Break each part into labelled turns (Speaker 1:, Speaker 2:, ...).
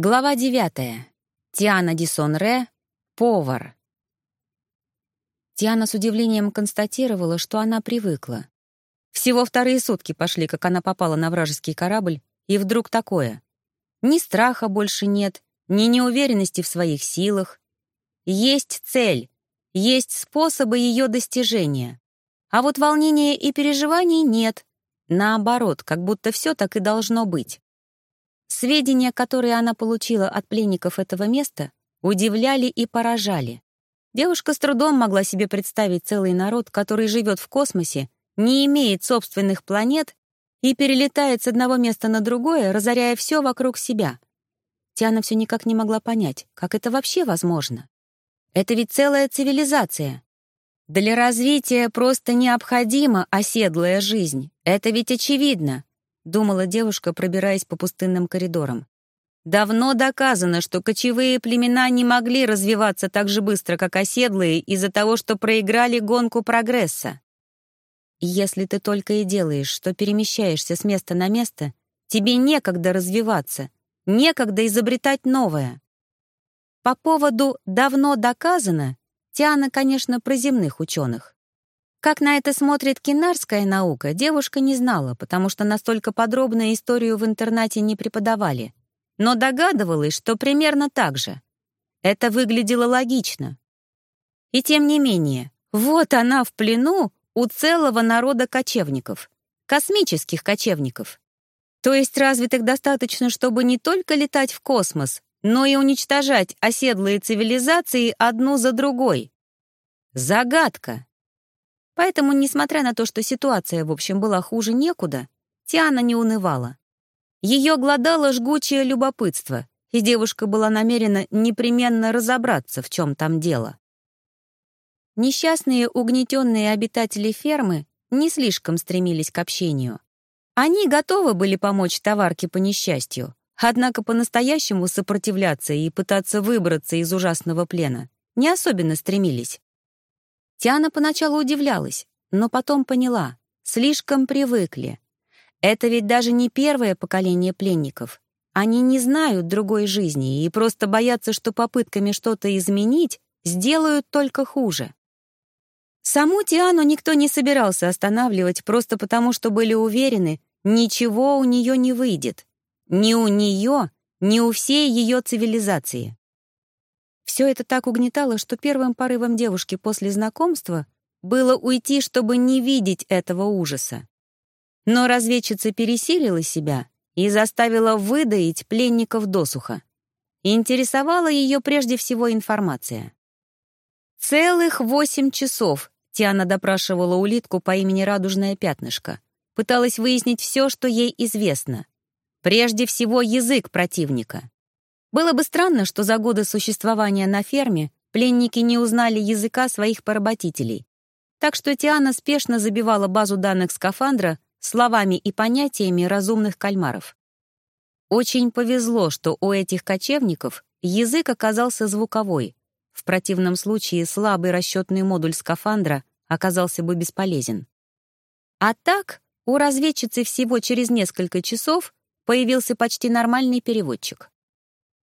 Speaker 1: Глава девятая. Тиана Дисонре, повар. Тиана с удивлением констатировала, что она привыкла. Всего вторые сутки пошли, как она попала на вражеский корабль, и вдруг такое. Ни страха больше нет, ни неуверенности в своих силах. Есть цель, есть способы ее достижения. А вот волнения и переживаний нет. Наоборот, как будто все так и должно быть. Сведения, которые она получила от пленников этого места, удивляли и поражали. Девушка с трудом могла себе представить целый народ, который живет в космосе, не имеет собственных планет и перелетает с одного места на другое, разоряя все вокруг себя. Тиана все никак не могла понять, как это вообще возможно. Это ведь целая цивилизация. Для развития просто необходима оседлая жизнь. Это ведь очевидно думала девушка, пробираясь по пустынным коридорам. Давно доказано, что кочевые племена не могли развиваться так же быстро, как оседлые, из-за того, что проиграли гонку прогресса. Если ты только и делаешь, что перемещаешься с места на место, тебе некогда развиваться, некогда изобретать новое. По поводу «давно доказано» Тиана, конечно, про земных ученых. Как на это смотрит кинарская наука, девушка не знала, потому что настолько подробно историю в интернате не преподавали. Но догадывалась, что примерно так же. Это выглядело логично. И тем не менее, вот она в плену у целого народа кочевников, космических кочевников. То есть развитых достаточно, чтобы не только летать в космос, но и уничтожать оседлые цивилизации одну за другой. Загадка. Поэтому, несмотря на то, что ситуация, в общем, была хуже некуда, Тиана не унывала. Ее глодало жгучее любопытство, и девушка была намерена непременно разобраться, в чем там дело. Несчастные угнетенные обитатели фермы не слишком стремились к общению. Они готовы были помочь товарке по несчастью, однако по-настоящему сопротивляться и пытаться выбраться из ужасного плена не особенно стремились. Тиана поначалу удивлялась, но потом поняла, слишком привыкли. Это ведь даже не первое поколение пленников. Они не знают другой жизни и просто боятся, что попытками что-то изменить сделают только хуже. Саму Тиану никто не собирался останавливать просто потому, что были уверены, ничего у нее не выйдет. Ни у нее, ни у всей ее цивилизации. Все это так угнетало, что первым порывом девушки после знакомства было уйти, чтобы не видеть этого ужаса. Но разведчица пересилила себя и заставила выдаить пленников досуха. Интересовала ее прежде всего информация. Целых восемь часов Тиана допрашивала улитку по имени Радужное пятнышко. Пыталась выяснить все, что ей известно. Прежде всего, язык противника. Было бы странно, что за годы существования на ферме пленники не узнали языка своих поработителей. Так что Тиана спешно забивала базу данных скафандра словами и понятиями разумных кальмаров. Очень повезло, что у этих кочевников язык оказался звуковой. В противном случае слабый расчетный модуль скафандра оказался бы бесполезен. А так, у разведчицы всего через несколько часов появился почти нормальный переводчик.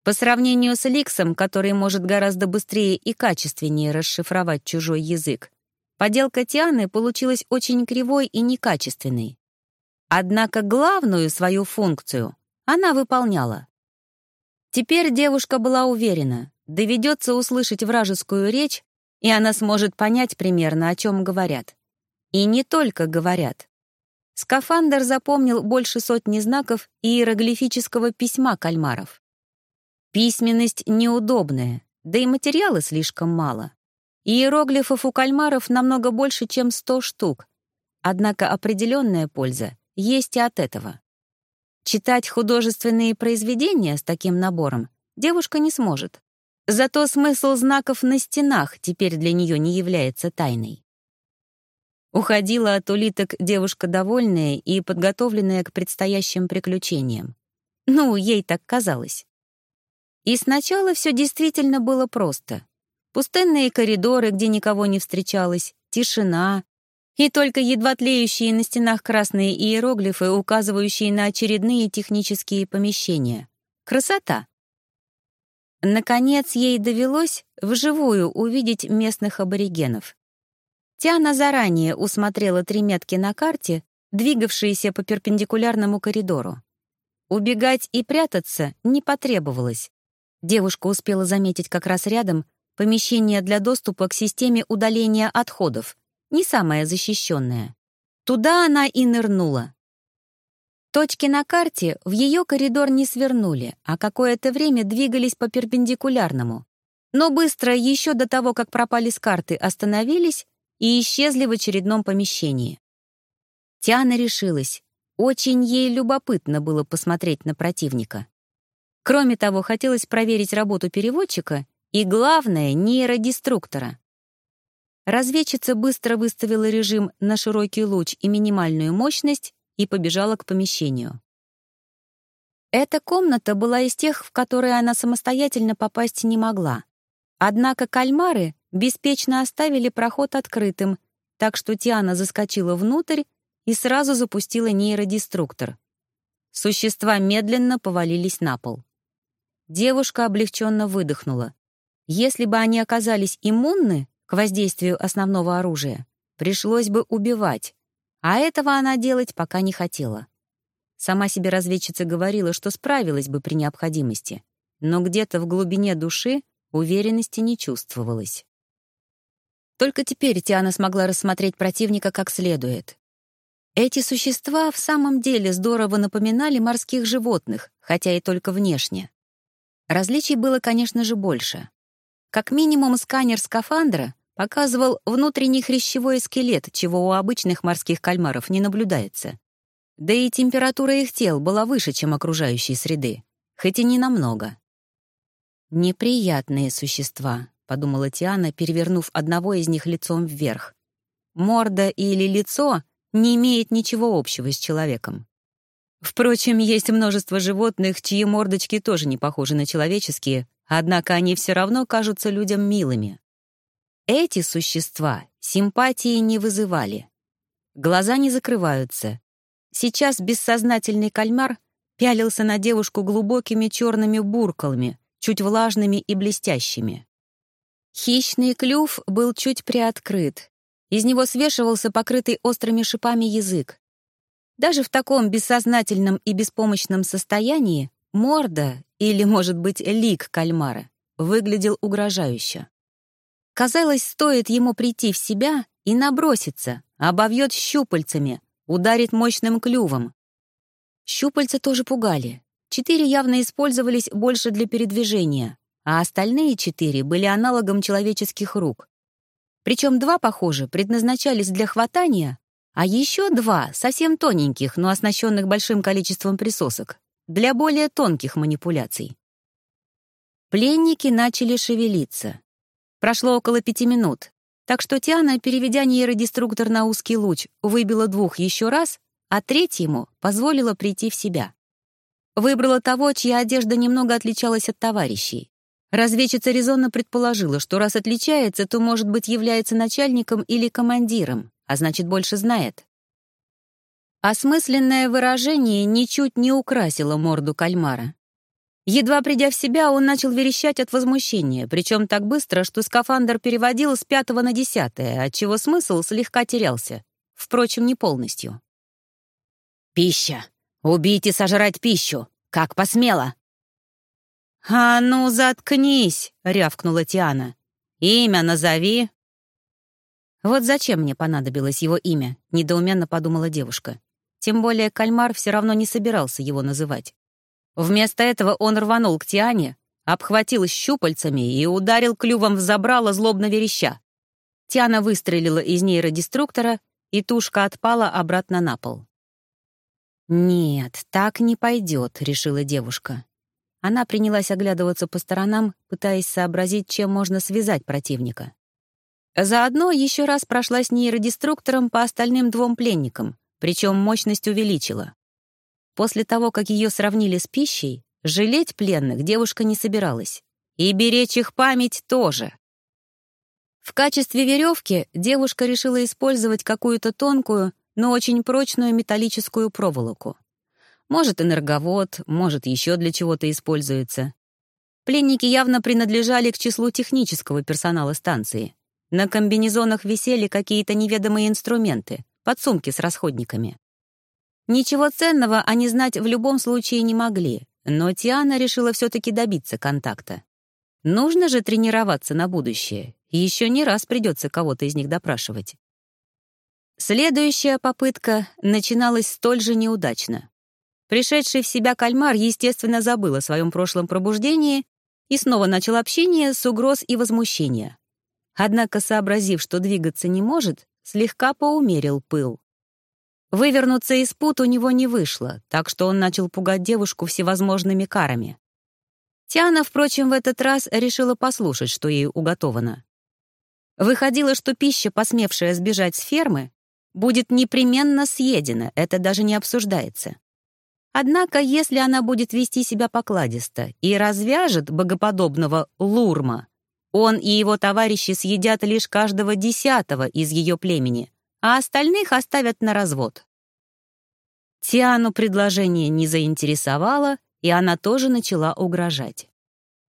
Speaker 1: По сравнению с Ликсом, который может гораздо быстрее и качественнее расшифровать чужой язык, поделка Тианы получилась очень кривой и некачественной. Однако главную свою функцию она выполняла. Теперь девушка была уверена, доведется услышать вражескую речь, и она сможет понять примерно, о чем говорят. И не только говорят. Скафандр запомнил больше сотни знаков иероглифического письма кальмаров. Письменность неудобная, да и материала слишком мало. Иероглифов у кальмаров намного больше, чем 100 штук. Однако определенная польза есть и от этого. Читать художественные произведения с таким набором девушка не сможет. Зато смысл знаков на стенах теперь для нее не является тайной. Уходила от улиток девушка довольная и подготовленная к предстоящим приключениям. Ну, ей так казалось. И сначала все действительно было просто. Пустынные коридоры, где никого не встречалось, тишина, и только едва тлеющие на стенах красные иероглифы, указывающие на очередные технические помещения. Красота. Наконец, ей довелось вживую увидеть местных аборигенов. Тиана заранее усмотрела три метки на карте, двигавшиеся по перпендикулярному коридору. Убегать и прятаться не потребовалось. Девушка успела заметить как раз рядом помещение для доступа к системе удаления отходов, не самое защищенное. Туда она и нырнула. Точки на карте в ее коридор не свернули, а какое-то время двигались по перпендикулярному. Но быстро, еще до того, как пропали с карты, остановились и исчезли в очередном помещении. Тиана решилась. Очень ей любопытно было посмотреть на противника. Кроме того, хотелось проверить работу переводчика и, главное, нейродеструктора. Разведчица быстро выставила режим на широкий луч и минимальную мощность и побежала к помещению. Эта комната была из тех, в которые она самостоятельно попасть не могла. Однако кальмары беспечно оставили проход открытым, так что Тиана заскочила внутрь и сразу запустила нейродеструктор. Существа медленно повалились на пол. Девушка облегченно выдохнула. Если бы они оказались иммунны к воздействию основного оружия, пришлось бы убивать, а этого она делать пока не хотела. Сама себе разведчица говорила, что справилась бы при необходимости, но где-то в глубине души уверенности не чувствовалось. Только теперь Тиана смогла рассмотреть противника как следует. Эти существа в самом деле здорово напоминали морских животных, хотя и только внешне. Различий было, конечно же, больше. Как минимум, сканер скафандра показывал внутренний хрящевой скелет, чего у обычных морских кальмаров не наблюдается. Да и температура их тел была выше, чем окружающей среды, хоть и не намного. «Неприятные существа», — подумала Тиана, перевернув одного из них лицом вверх. «Морда или лицо не имеет ничего общего с человеком. Впрочем, есть множество животных, чьи мордочки тоже не похожи на человеческие, однако они все равно кажутся людям милыми. Эти существа симпатии не вызывали. Глаза не закрываются. Сейчас бессознательный кальмар пялился на девушку глубокими черными буркалами, чуть влажными и блестящими. Хищный клюв был чуть приоткрыт. Из него свешивался покрытый острыми шипами язык. Даже в таком бессознательном и беспомощном состоянии морда, или, может быть, лик кальмара, выглядел угрожающе. Казалось, стоит ему прийти в себя и наброситься, обовьет щупальцами, ударит мощным клювом. Щупальца тоже пугали. Четыре явно использовались больше для передвижения, а остальные четыре были аналогом человеческих рук. Причем два, похоже, предназначались для хватания, а еще два, совсем тоненьких, но оснащенных большим количеством присосок, для более тонких манипуляций. Пленники начали шевелиться. Прошло около пяти минут, так что Тиана, переведя нейродеструктор на узкий луч, выбила двух еще раз, а третьему позволила прийти в себя. Выбрала того, чья одежда немного отличалась от товарищей. Разведчица резонно предположила, что раз отличается, то, может быть, является начальником или командиром, а значит, больше знает. Осмысленное выражение ничуть не украсило морду кальмара. Едва придя в себя, он начал верещать от возмущения, причем так быстро, что скафандр переводил с пятого на десятое, отчего смысл слегка терялся. Впрочем, не полностью. «Пища! Убить и сожрать пищу! Как посмела!» «А ну, заткнись!» — рявкнула Тиана. «Имя назови!» «Вот зачем мне понадобилось его имя?» — недоуменно подумала девушка. Тем более кальмар все равно не собирался его называть. Вместо этого он рванул к Тиане, обхватил щупальцами и ударил клювом в забрало злобно вереща. Тиана выстрелила из нейродеструктора, и тушка отпала обратно на пол. «Нет, так не пойдет», — решила девушка. Она принялась оглядываться по сторонам, пытаясь сообразить, чем можно связать противника. Заодно еще раз прошлась нейродеструктором по остальным двум пленникам, причем мощность увеличила. После того, как ее сравнили с пищей, жалеть пленных девушка не собиралась. И беречь их память тоже. В качестве веревки девушка решила использовать какую-то тонкую, но очень прочную металлическую проволоку. Может, энерговод, может, еще для чего-то используется. Пленники явно принадлежали к числу технического персонала станции. На комбинезонах висели какие-то неведомые инструменты, подсумки с расходниками. Ничего ценного они знать в любом случае не могли, но Тиана решила все-таки добиться контакта. Нужно же тренироваться на будущее, еще не раз придется кого-то из них допрашивать. Следующая попытка начиналась столь же неудачно. Пришедший в себя кальмар, естественно, забыл о своем прошлом пробуждении и снова начал общение с угроз и возмущения. Однако, сообразив, что двигаться не может, слегка поумерил пыл. Вывернуться из пут у него не вышло, так что он начал пугать девушку всевозможными карами. Тиана, впрочем, в этот раз решила послушать, что ей уготовано. Выходило, что пища, посмевшая сбежать с фермы, будет непременно съедена, это даже не обсуждается. Однако, если она будет вести себя покладисто и развяжет богоподобного Лурма, он и его товарищи съедят лишь каждого десятого из ее племени, а остальных оставят на развод. Тиану предложение не заинтересовало, и она тоже начала угрожать.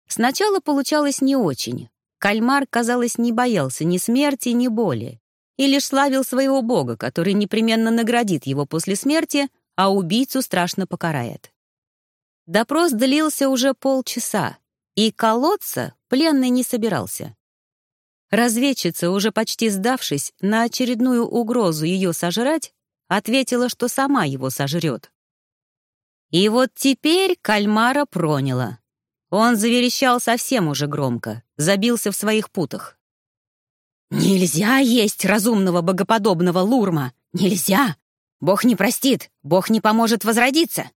Speaker 1: Сначала получалось не очень. Кальмар, казалось, не боялся ни смерти, ни боли, и лишь славил своего бога, который непременно наградит его после смерти, а убийцу страшно покарает. Допрос длился уже полчаса, и колоться пленный не собирался. Разведчица, уже почти сдавшись на очередную угрозу ее сожрать, ответила, что сама его сожрет. И вот теперь кальмара проняло. Он заверещал совсем уже громко, забился в своих путах. «Нельзя есть разумного богоподобного лурма! Нельзя! Бог не простит, Бог не поможет возродиться!»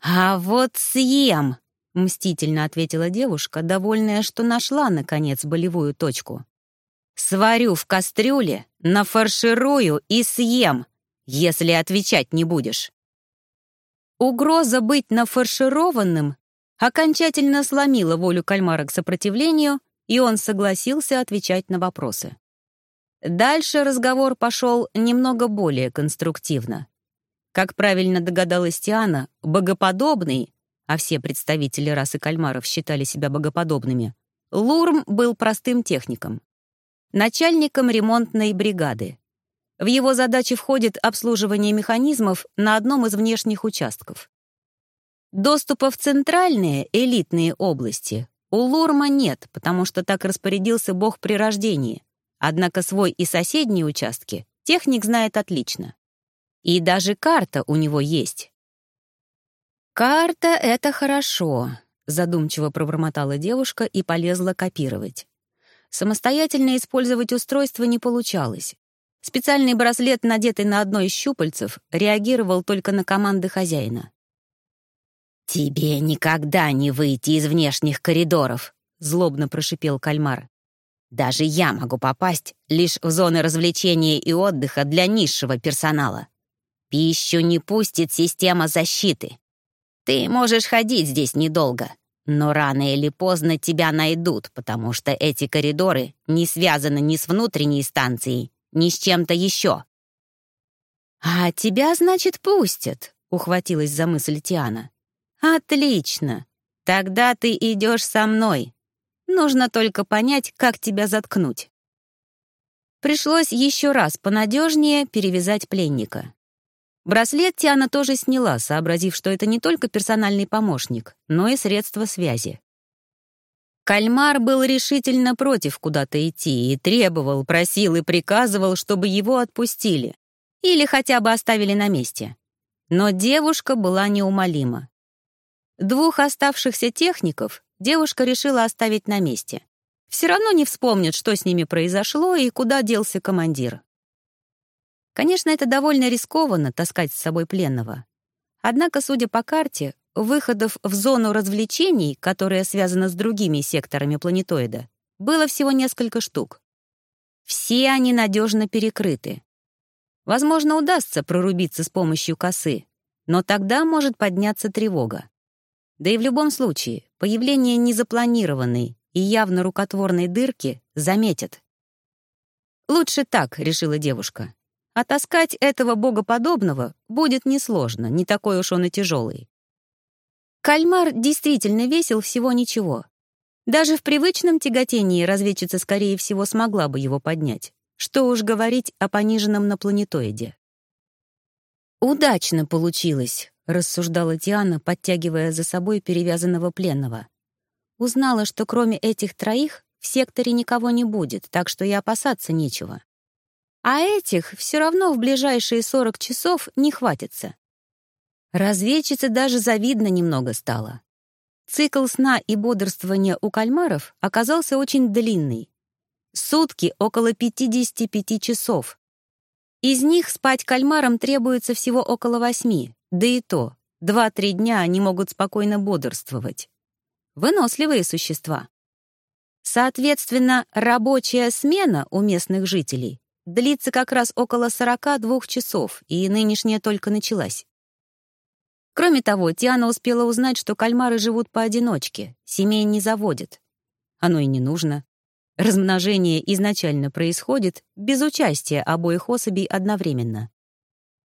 Speaker 1: «А вот съем!» — мстительно ответила девушка, довольная, что нашла, наконец, болевую точку. «Сварю в кастрюле, нафарширую и съем, если отвечать не будешь». Угроза быть нафаршированным окончательно сломила волю кальмара к сопротивлению, и он согласился отвечать на вопросы. Дальше разговор пошел немного более конструктивно. Как правильно догадалась Тиана, богоподобный а все представители расы кальмаров считали себя богоподобными, Лурм был простым техником. Начальником ремонтной бригады. В его задачи входит обслуживание механизмов на одном из внешних участков. Доступа в центральные, элитные области у Лурма нет, потому что так распорядился бог при рождении. Однако свой и соседние участки техник знает отлично. И даже карта у него есть. «Карта — это хорошо», — задумчиво пробормотала девушка и полезла копировать. Самостоятельно использовать устройство не получалось. Специальный браслет, надетый на одно из щупальцев, реагировал только на команды хозяина. «Тебе никогда не выйти из внешних коридоров», — злобно прошипел кальмар. «Даже я могу попасть лишь в зоны развлечения и отдыха для низшего персонала. Пищу не пустит система защиты. Ты можешь ходить здесь недолго, но рано или поздно тебя найдут, потому что эти коридоры не связаны ни с внутренней станцией, ни с чем-то еще». «А тебя, значит, пустят», — ухватилась за мысль Тиана. «Отлично. Тогда ты идешь со мной. Нужно только понять, как тебя заткнуть». Пришлось еще раз понадежнее перевязать пленника. Браслет Тиана тоже сняла, сообразив, что это не только персональный помощник, но и средство связи. Кальмар был решительно против куда-то идти и требовал, просил и приказывал, чтобы его отпустили или хотя бы оставили на месте. Но девушка была неумолима. Двух оставшихся техников девушка решила оставить на месте. Все равно не вспомнят, что с ними произошло и куда делся командир. Конечно, это довольно рискованно таскать с собой пленного. Однако, судя по карте, выходов в зону развлечений, которая связана с другими секторами планетоида, было всего несколько штук. Все они надежно перекрыты. Возможно, удастся прорубиться с помощью косы, но тогда может подняться тревога. Да и в любом случае, появление незапланированной и явно рукотворной дырки заметят. «Лучше так», — решила девушка. А этого богоподобного будет несложно, не такой уж он и тяжелый. Кальмар действительно весил всего ничего. Даже в привычном тяготении разведчица, скорее всего, смогла бы его поднять. Что уж говорить о пониженном на планетоиде. «Удачно получилось», — рассуждала Тиана, подтягивая за собой перевязанного пленного. Узнала, что кроме этих троих в секторе никого не будет, так что и опасаться нечего. А этих все равно в ближайшие 40 часов не хватится. Разведчице даже завидно немного стало. Цикл сна и бодрствования у кальмаров оказался очень длинный. Сутки около 55 часов. Из них спать кальмарам требуется всего около восьми, да и то, два-три дня они могут спокойно бодрствовать. Выносливые существа. Соответственно, рабочая смена у местных жителей длится как раз около 42 часов, и нынешняя только началась. Кроме того, Тиана успела узнать, что кальмары живут поодиночке, семей не заводят. Оно и не нужно. Размножение изначально происходит без участия обоих особей одновременно.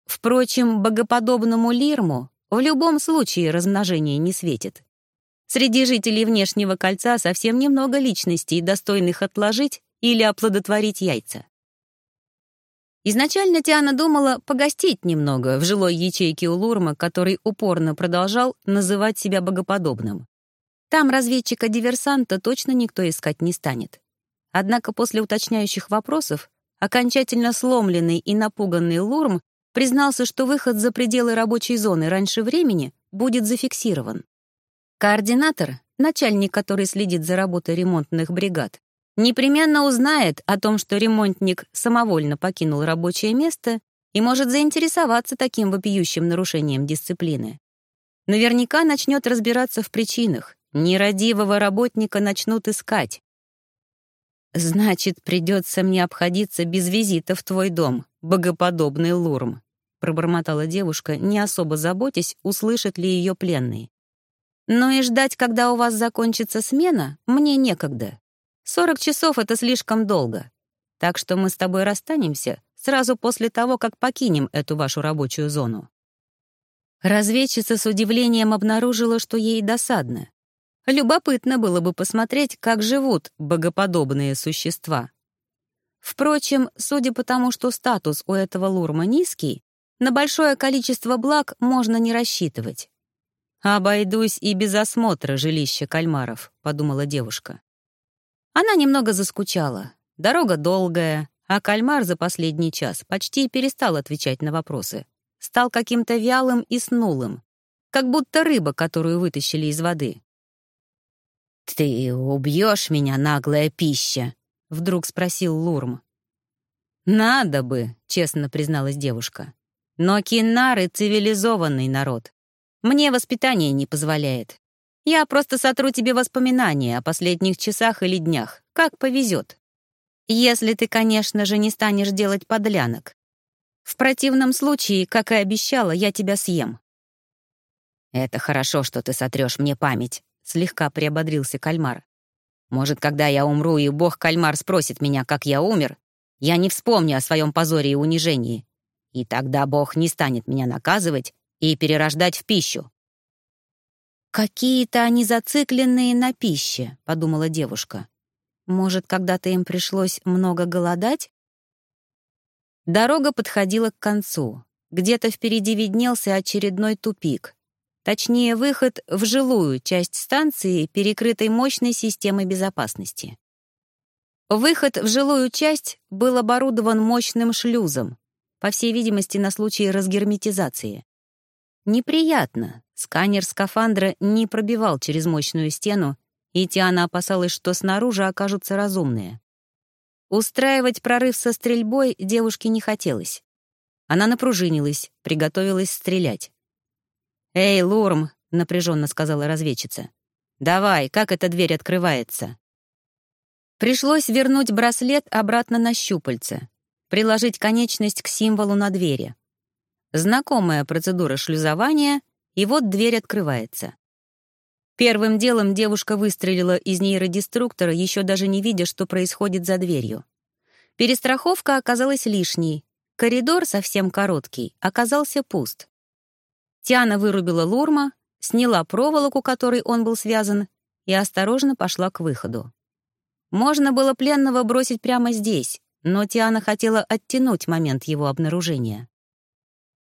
Speaker 1: Впрочем, богоподобному лирму в любом случае размножение не светит. Среди жителей внешнего кольца совсем немного личностей, достойных отложить или оплодотворить яйца. Изначально Тиана думала погостить немного в жилой ячейке у Лурма, который упорно продолжал называть себя богоподобным. Там разведчика-диверсанта точно никто искать не станет. Однако после уточняющих вопросов окончательно сломленный и напуганный Лурм признался, что выход за пределы рабочей зоны раньше времени будет зафиксирован. Координатор, начальник, который следит за работой ремонтных бригад, непременно узнает о том, что ремонтник самовольно покинул рабочее место и может заинтересоваться таким вопиющим нарушением дисциплины. Наверняка начнет разбираться в причинах. Нерадивого работника начнут искать. «Значит, придется мне обходиться без визита в твой дом, богоподобный Лурм», пробормотала девушка, не особо заботясь, услышит ли ее пленный. Но и ждать, когда у вас закончится смена, мне некогда. Сорок часов — это слишком долго. Так что мы с тобой расстанемся сразу после того, как покинем эту вашу рабочую зону». Разведчица с удивлением обнаружила, что ей досадно. Любопытно было бы посмотреть, как живут богоподобные существа. Впрочем, судя по тому, что статус у этого лурма низкий, на большое количество благ можно не рассчитывать. «Обойдусь и без осмотра жилища кальмаров», — подумала девушка. Она немного заскучала. Дорога долгая, а кальмар за последний час почти перестал отвечать на вопросы. Стал каким-то вялым и снулым, как будто рыба, которую вытащили из воды. «Ты убьешь меня, наглая пища?» — вдруг спросил Лурм. «Надо бы», — честно призналась девушка. «Но кинары — цивилизованный народ. Мне воспитание не позволяет. Я просто сотру тебе воспоминания о последних часах или днях, как повезет. Если ты, конечно же, не станешь делать подлянок. В противном случае, как и обещала, я тебя съем». «Это хорошо, что ты сотрешь мне память», — слегка приободрился кальмар. «Может, когда я умру, и бог-кальмар спросит меня, как я умер, я не вспомню о своем позоре и унижении. И тогда бог не станет меня наказывать, и перерождать в пищу. «Какие-то они зацикленные на пище», — подумала девушка. «Может, когда-то им пришлось много голодать?» Дорога подходила к концу. Где-то впереди виднелся очередной тупик. Точнее, выход в жилую часть станции, перекрытой мощной системой безопасности. Выход в жилую часть был оборудован мощным шлюзом, по всей видимости, на случай разгерметизации. Неприятно. Сканер скафандра не пробивал через мощную стену, и Тиана опасалась, что снаружи окажутся разумные. Устраивать прорыв со стрельбой девушке не хотелось. Она напружинилась, приготовилась стрелять. «Эй, Лурм!» — напряженно сказала разведчица. «Давай, как эта дверь открывается?» Пришлось вернуть браслет обратно на щупальце, приложить конечность к символу на двери. Знакомая процедура шлюзования, и вот дверь открывается. Первым делом девушка выстрелила из нейродеструктора, еще даже не видя, что происходит за дверью. Перестраховка оказалась лишней. Коридор, совсем короткий, оказался пуст. Тиана вырубила Лурма, сняла проволоку, которой он был связан, и осторожно пошла к выходу. Можно было пленного бросить прямо здесь, но Тиана хотела оттянуть момент его обнаружения.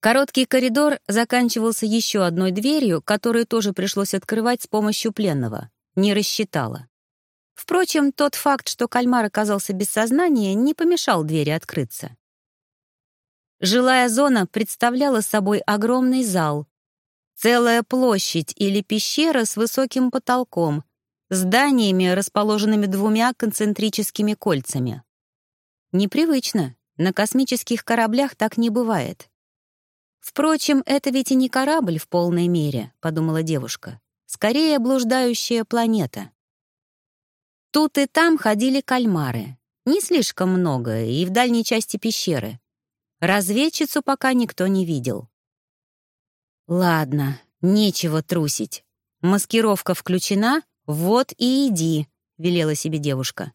Speaker 1: Короткий коридор заканчивался еще одной дверью, которую тоже пришлось открывать с помощью пленного. Не рассчитала. Впрочем, тот факт, что кальмар оказался без сознания, не помешал двери открыться. Жилая зона представляла собой огромный зал. Целая площадь или пещера с высоким потолком, зданиями, расположенными двумя концентрическими кольцами. Непривычно. На космических кораблях так не бывает. «Впрочем, это ведь и не корабль в полной мере», — подумала девушка. «Скорее блуждающая планета». Тут и там ходили кальмары. Не слишком много, и в дальней части пещеры. Разведчицу пока никто не видел. «Ладно, нечего трусить. Маскировка включена, вот и иди», — велела себе девушка.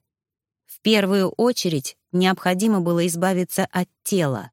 Speaker 1: В первую очередь необходимо было избавиться от тела.